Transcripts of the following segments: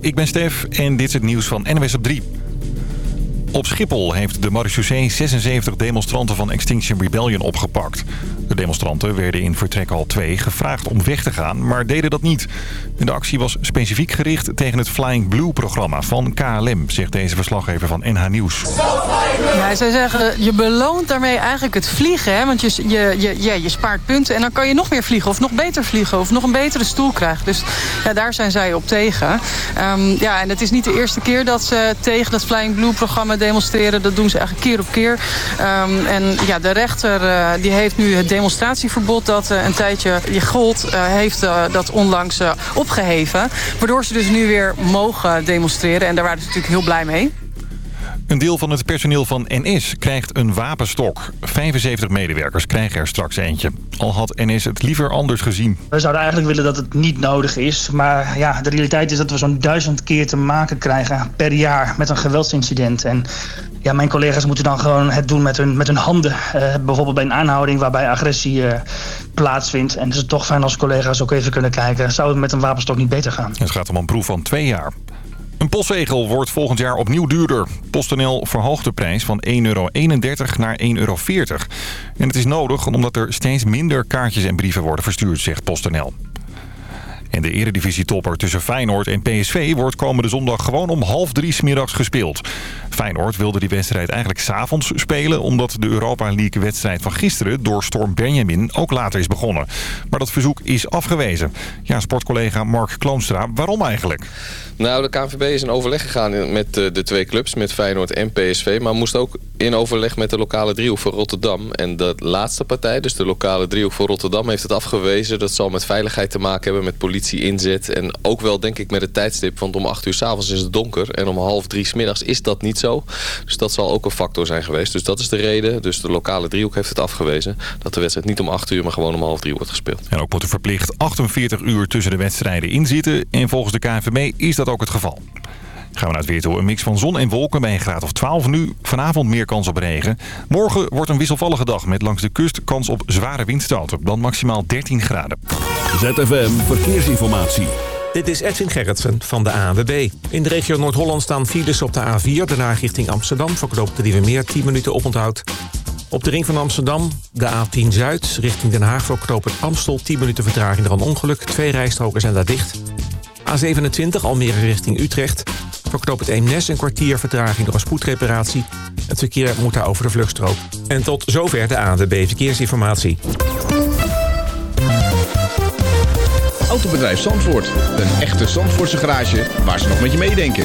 Ik ben Stef en dit is het nieuws van NWS op 3. Op Schiphol heeft de marechaussee 76 demonstranten van Extinction Rebellion opgepakt. De demonstranten werden in vertrekhal 2 gevraagd om weg te gaan, maar deden dat niet. De actie was specifiek gericht tegen het Flying Blue-programma van KLM, zegt deze verslaggever van NH Nieuws. Ja, zij zeggen, je beloont daarmee eigenlijk het vliegen. Hè? Want je, je, je, je spaart punten en dan kan je nog meer vliegen of nog beter vliegen of nog een betere stoel krijgen. Dus ja, daar zijn zij op tegen. Um, ja, en het is niet de eerste keer dat ze tegen het Flying Blue-programma demonstreren. Dat doen ze eigenlijk keer op keer. Um, en ja, de rechter uh, die heeft nu het demonstratieverbod dat uh, een tijdje je gold, uh, heeft dat onlangs opgeheven. Waardoor ze dus nu weer mogen demonstreren. En daar waren ze natuurlijk heel blij mee. Een deel van het personeel van NS krijgt een wapenstok. 75 medewerkers krijgen er straks eentje. Al had NS het liever anders gezien. We zouden eigenlijk willen dat het niet nodig is. Maar ja, de realiteit is dat we zo'n duizend keer te maken krijgen per jaar met een geweldsincident. En ja, mijn collega's moeten dan gewoon het doen met hun, met hun handen. Uh, bijvoorbeeld bij een aanhouding waarbij agressie uh, plaatsvindt. En het is toch fijn als collega's ook even kunnen kijken. Zou het met een wapenstok niet beter gaan? Het gaat om een proef van twee jaar. Een postzegel wordt volgend jaar opnieuw duurder. PostNL verhoogt de prijs van 1,31 euro naar 1,40 euro. En het is nodig omdat er steeds minder kaartjes en brieven worden verstuurd, zegt PostNL. En de eredivisietopper tussen Feyenoord en PSV wordt komende zondag gewoon om half drie smiddags gespeeld. Feyenoord wilde die wedstrijd eigenlijk s'avonds spelen... omdat de Europa League wedstrijd van gisteren door Storm Benjamin ook later is begonnen. Maar dat verzoek is afgewezen. Ja, sportcollega Mark Kloonstra, waarom eigenlijk? Nou, de KNVB is in overleg gegaan met de twee clubs, met Feyenoord en PSV... maar moest ook in overleg met de lokale driehoek voor Rotterdam. En de laatste partij, dus de lokale driehoek voor Rotterdam... heeft het afgewezen. Dat zal met veiligheid te maken hebben, met politie inzet... en ook wel, denk ik, met het tijdstip, want om acht uur s'avonds is het donker... en om half drie smiddags is dat niet zo. Dus dat zal ook een factor zijn geweest. Dus dat is de reden. Dus de lokale driehoek heeft het afgewezen... dat de wedstrijd niet om acht uur, maar gewoon om half drie wordt gespeeld. En ook moet er verplicht 48 uur tussen de wedstrijden inzitten. En volgens de KNVB is dat ook het geval. Gaan we naar het weer toe. Een mix van zon en wolken bij een graad of 12 nu. Vanavond meer kans op regen. Morgen wordt een wisselvallige dag met langs de kust kans op zware windstoten. Dan maximaal 13 graden. ZFM Verkeersinformatie. Dit is Edwin Gerritsen van de ANWB. In de regio Noord-Holland staan files op de A4, daarna richting Amsterdam. Verkoopt de Meer 10 minuten oponthoud. Op de ring van Amsterdam, de A10 Zuid, richting Den Haag... voor het Amstel 10 minuten vertraging door een ongeluk. Twee rijstroken zijn daar dicht. A27 Almere richting Utrecht. Voor het Eemnes een kwartier vertraging door een spoedreparatie. Het verkeer moet daar over de vluchtstrook. En tot zover de ANWB Verkeersinformatie. Autobedrijf Zandvoort. Een echte Zandvoortse garage waar ze nog met je meedenken.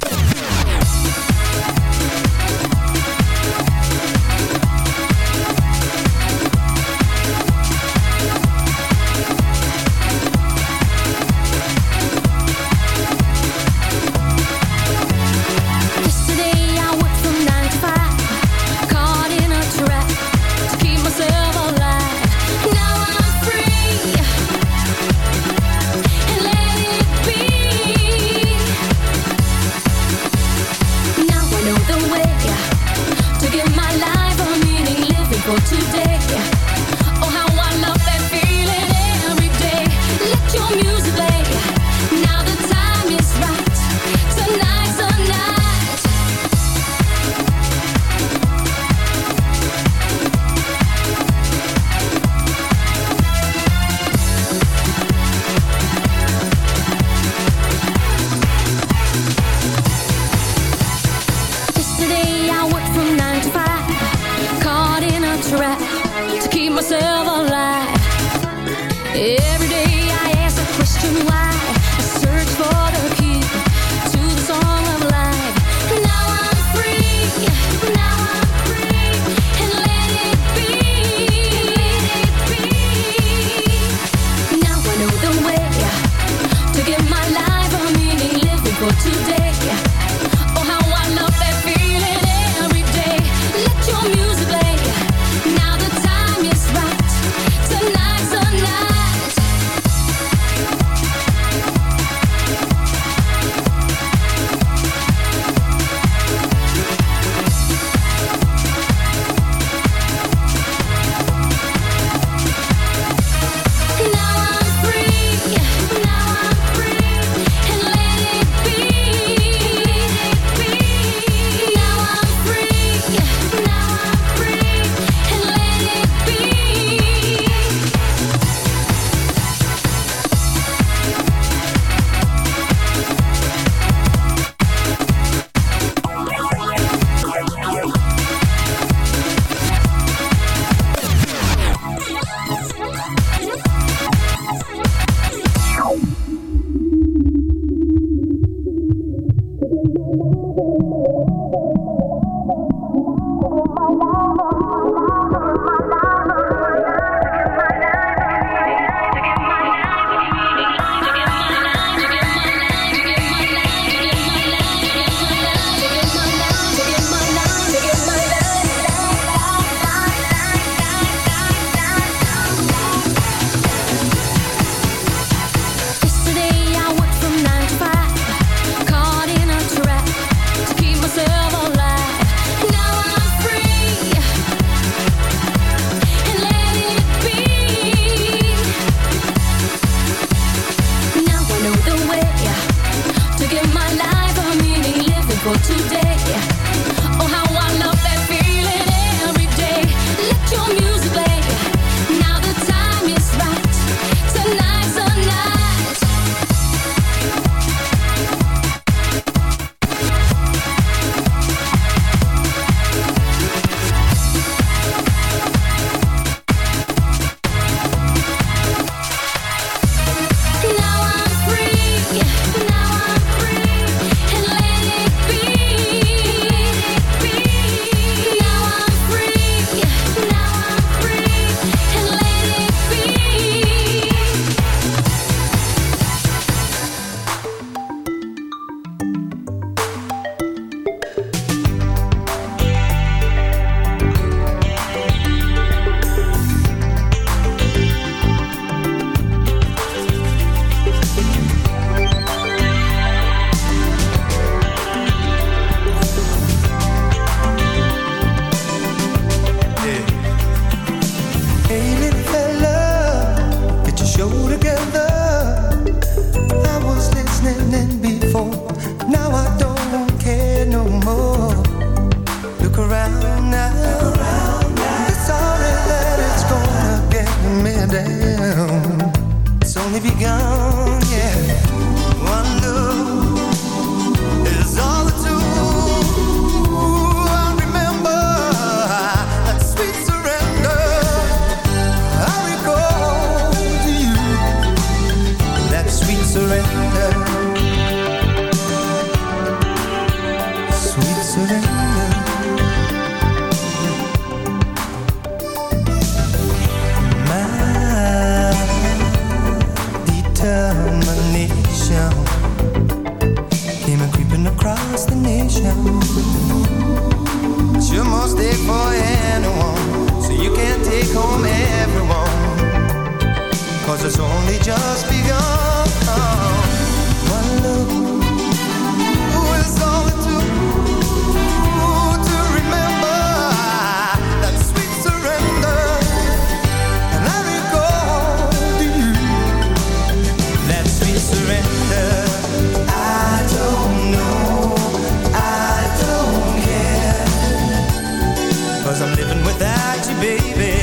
without you, baby.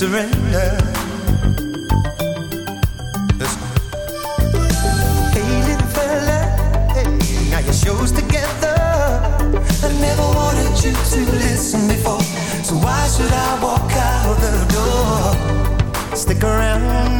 surrender. Hey, little fella, now your together. I never wanted you to listen before, so why should I walk out the door? Stick around.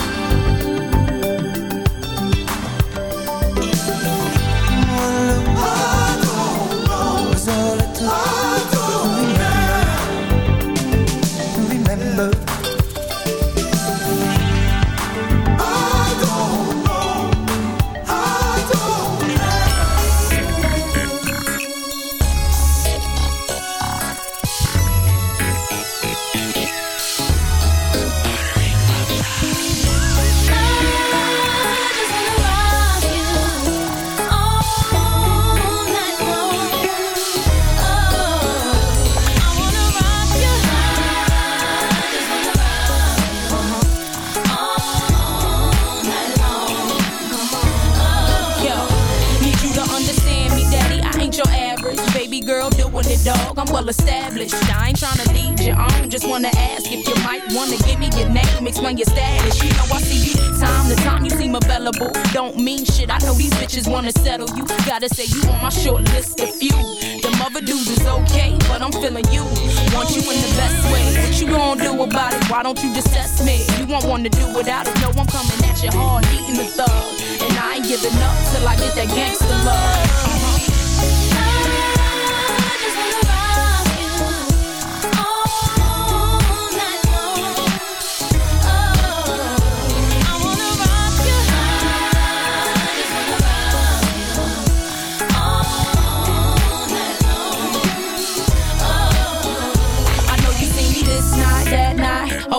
You. Gotta say you on my short list of few. The mother dudes is okay, but I'm feeling you. Want you in the best way. What you gonna do about it? Why don't you just test me? You won't wanna do without it. No, I'm coming at you hard, eating the thug. And I ain't giving up till I get that gangster love.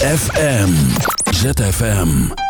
ZFM. ZFM.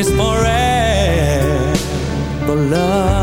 Is forever love.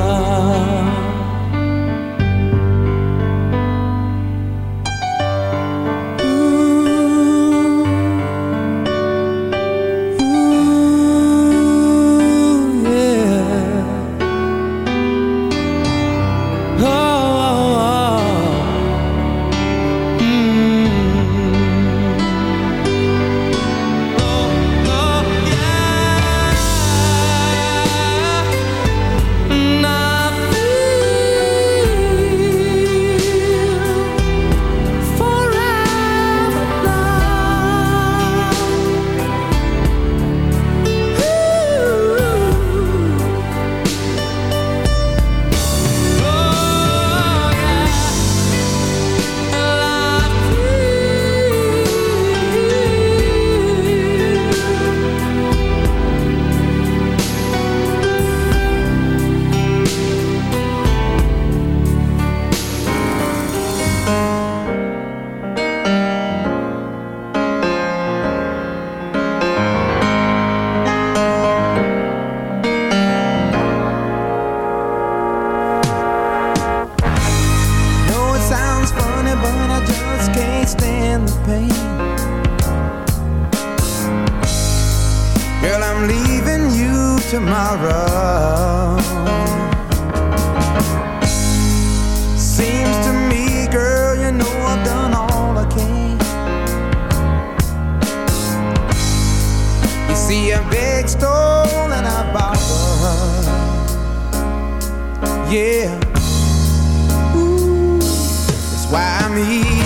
Yeah. That's why I'm easy.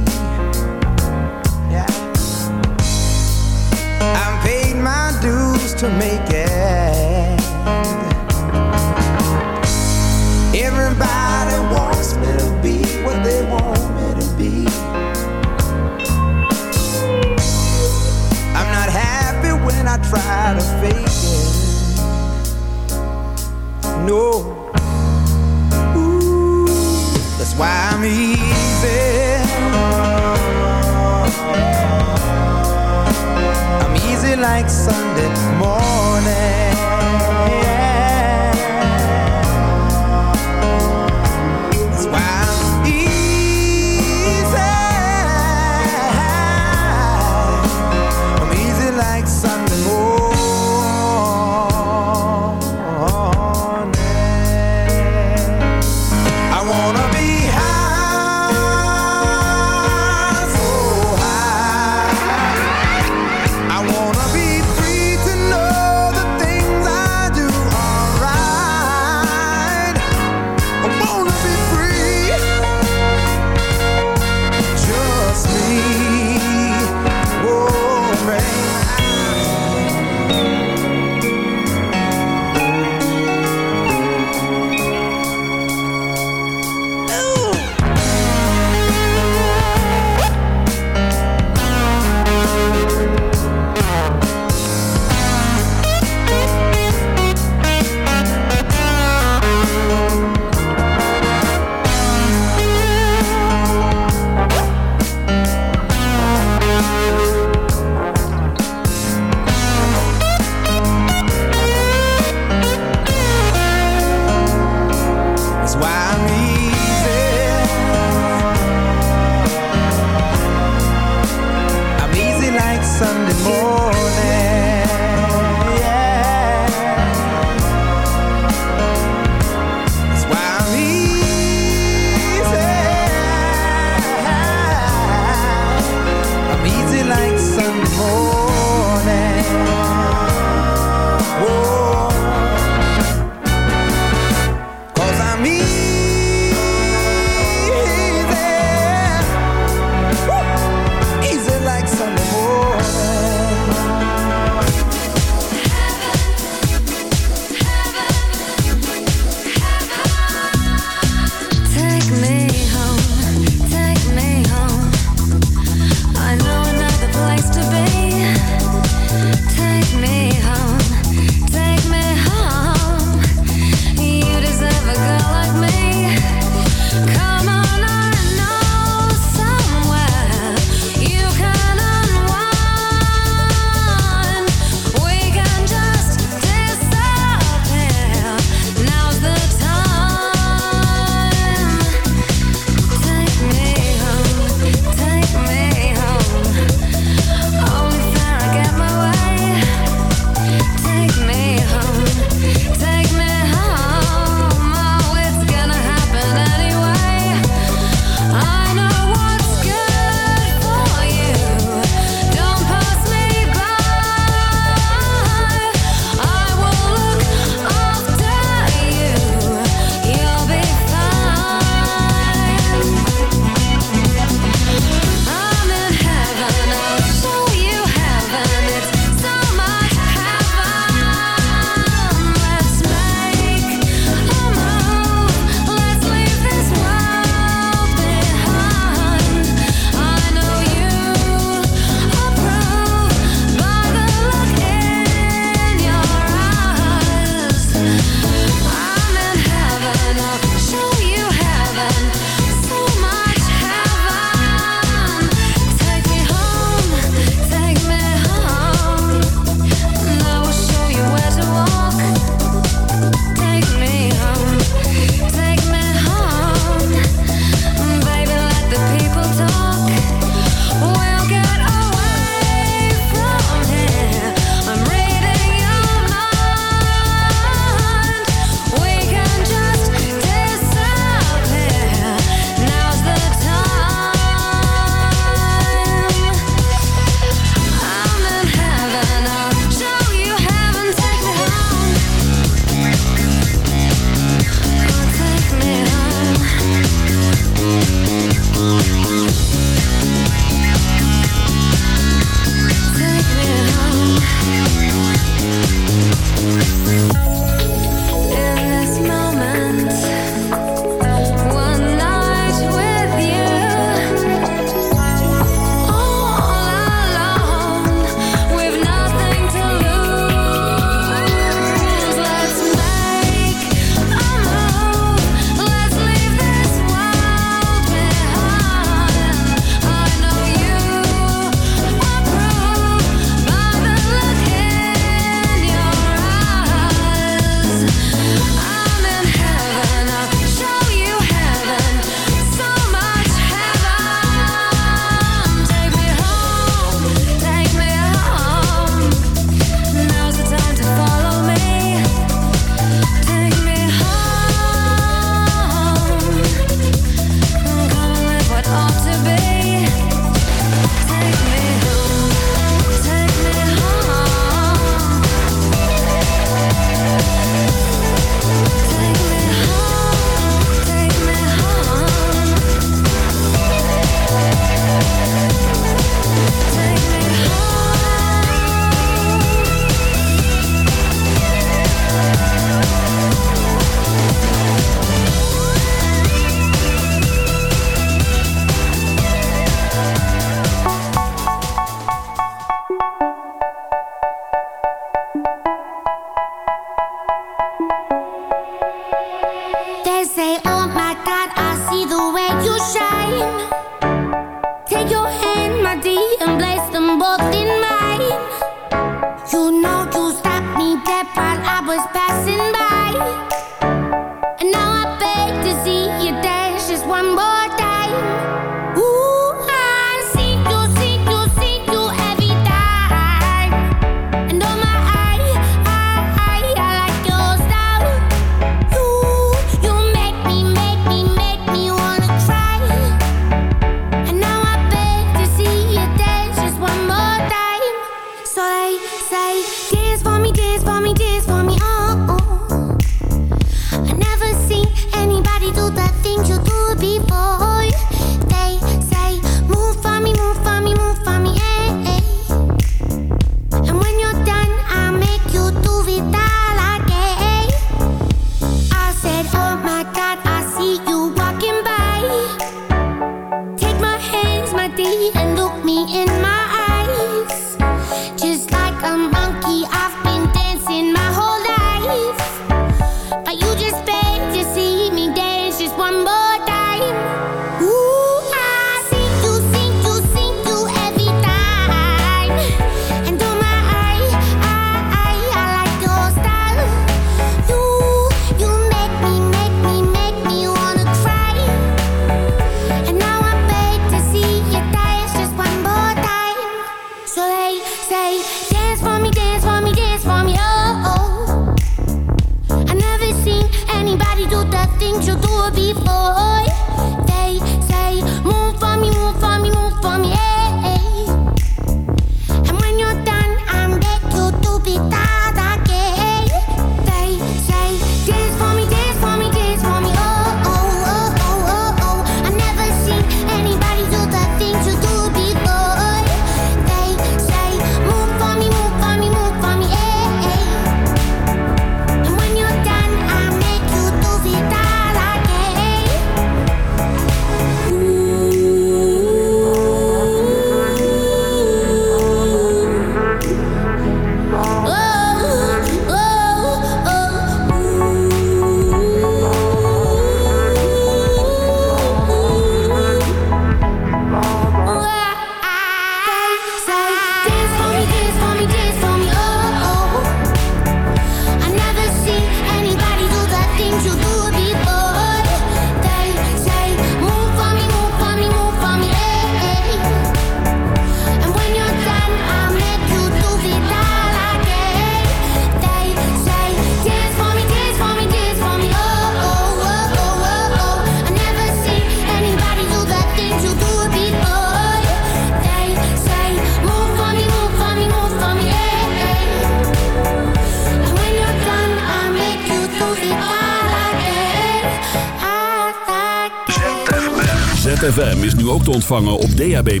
Te ontvangen op DAB+.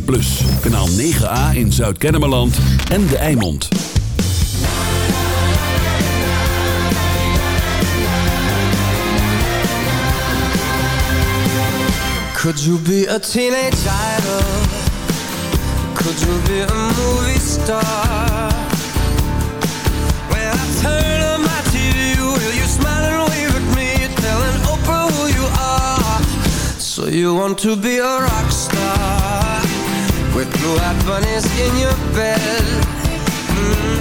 Kanaal 9A in Zuid-Kennemerland en De Eimond. Could you be a teenage idol? Could you be a movie star? When I turn on my TV, will you smile and wave at me, telling Oprah who you are? So you want to be a rock with blue-eyed bunnies in your bed? Mm.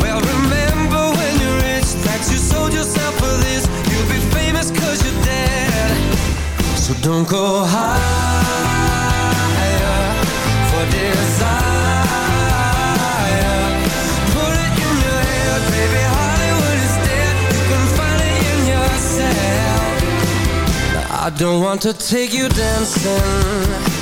Well, remember when you're rich that you sold yourself for this? You'll be famous cause you're dead. So don't go higher for desire. Put it in your head, baby. Hollywood is dead. You can find it in yourself. I don't want to take you dancing.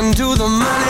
can do the money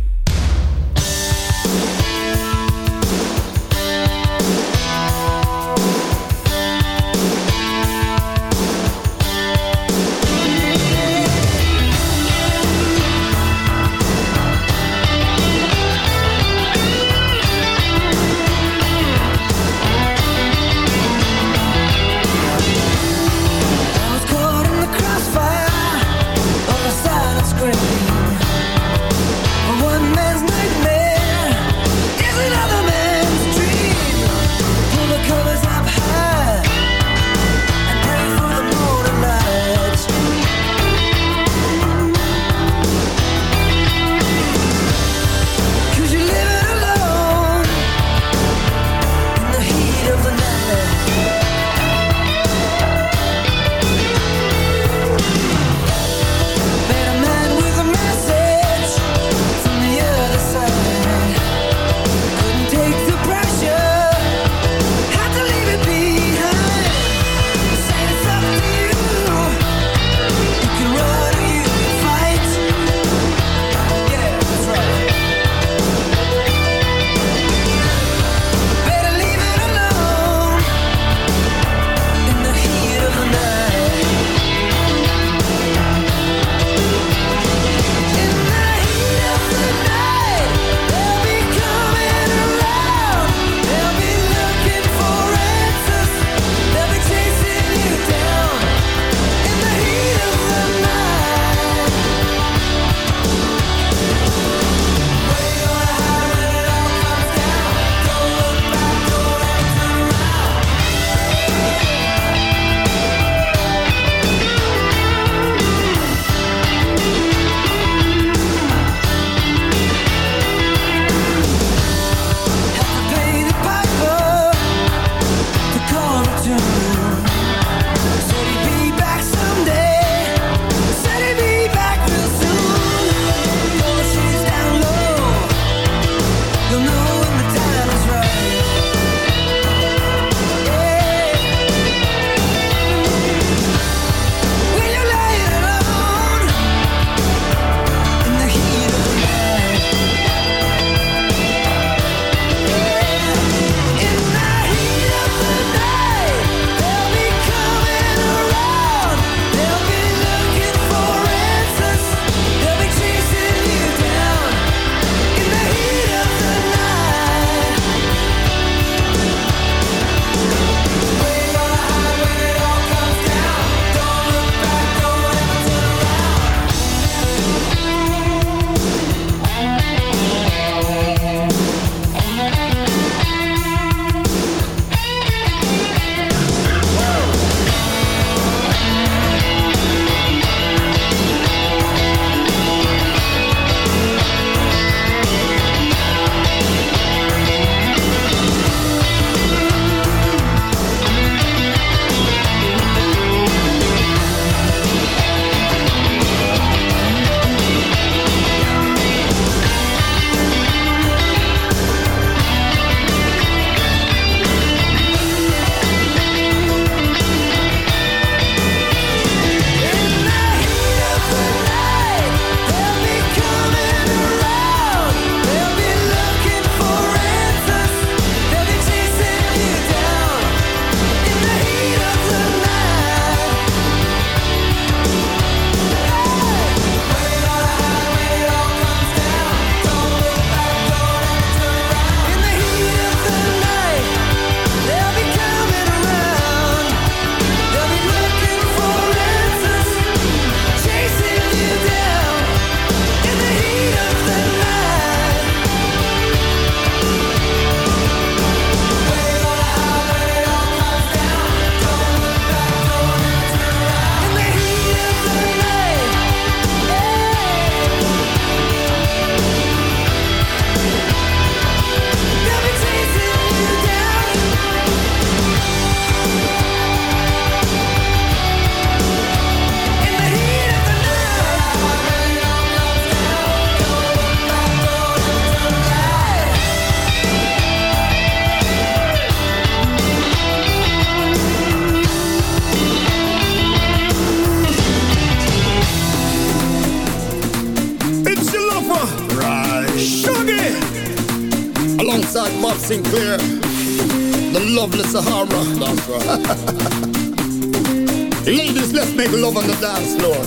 dance floor.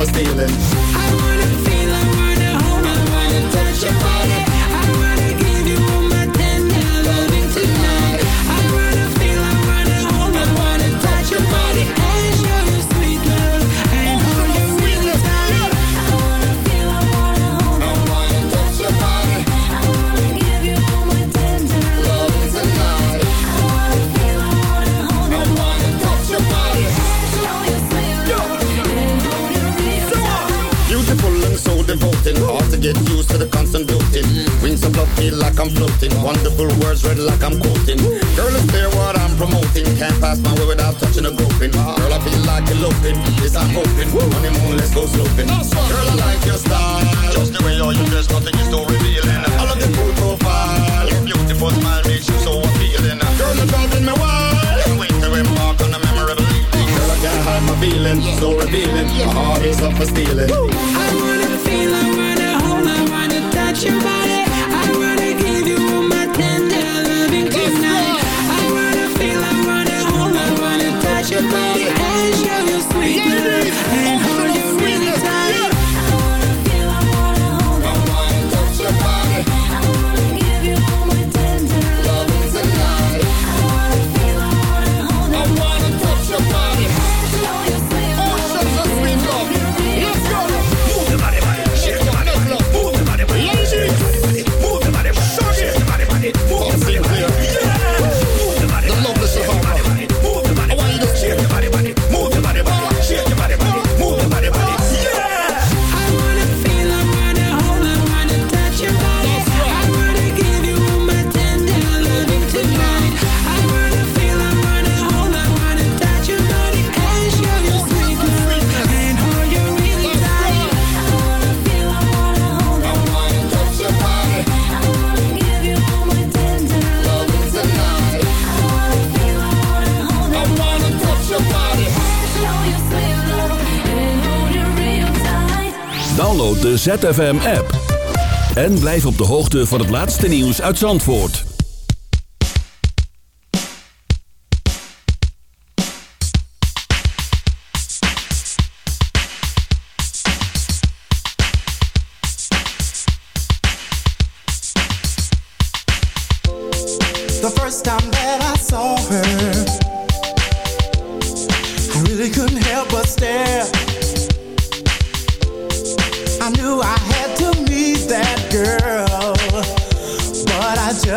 for stealing. I wanna feel, I wanna hold, I wanna touch your body. feel like I'm floating. Wonderful words read like I'm quoting. Girl, it's clear what I'm promoting. Can't pass my way without touching a groping. Girl, I feel like eloping. Yes, I'm hoping. Honeymoon, let's go sloping. Girl, I like your style. Just the way you're dressed, nothing is too revealing. I love your cool profile. Your beautiful smile makes you so appealing. Girl, you're driving me wild. Can't wait to embark on a memorable evening. Girl, I can't hide my feeling. So revealing. My heart is up for stealing. I wanna feel, I wanna hold, I wanna touch your body me. Download de ZFM-app. En blijf op de hoogte van het laatste nieuws uit Zandvoort. The first time that I saw her I really couldn't help but stare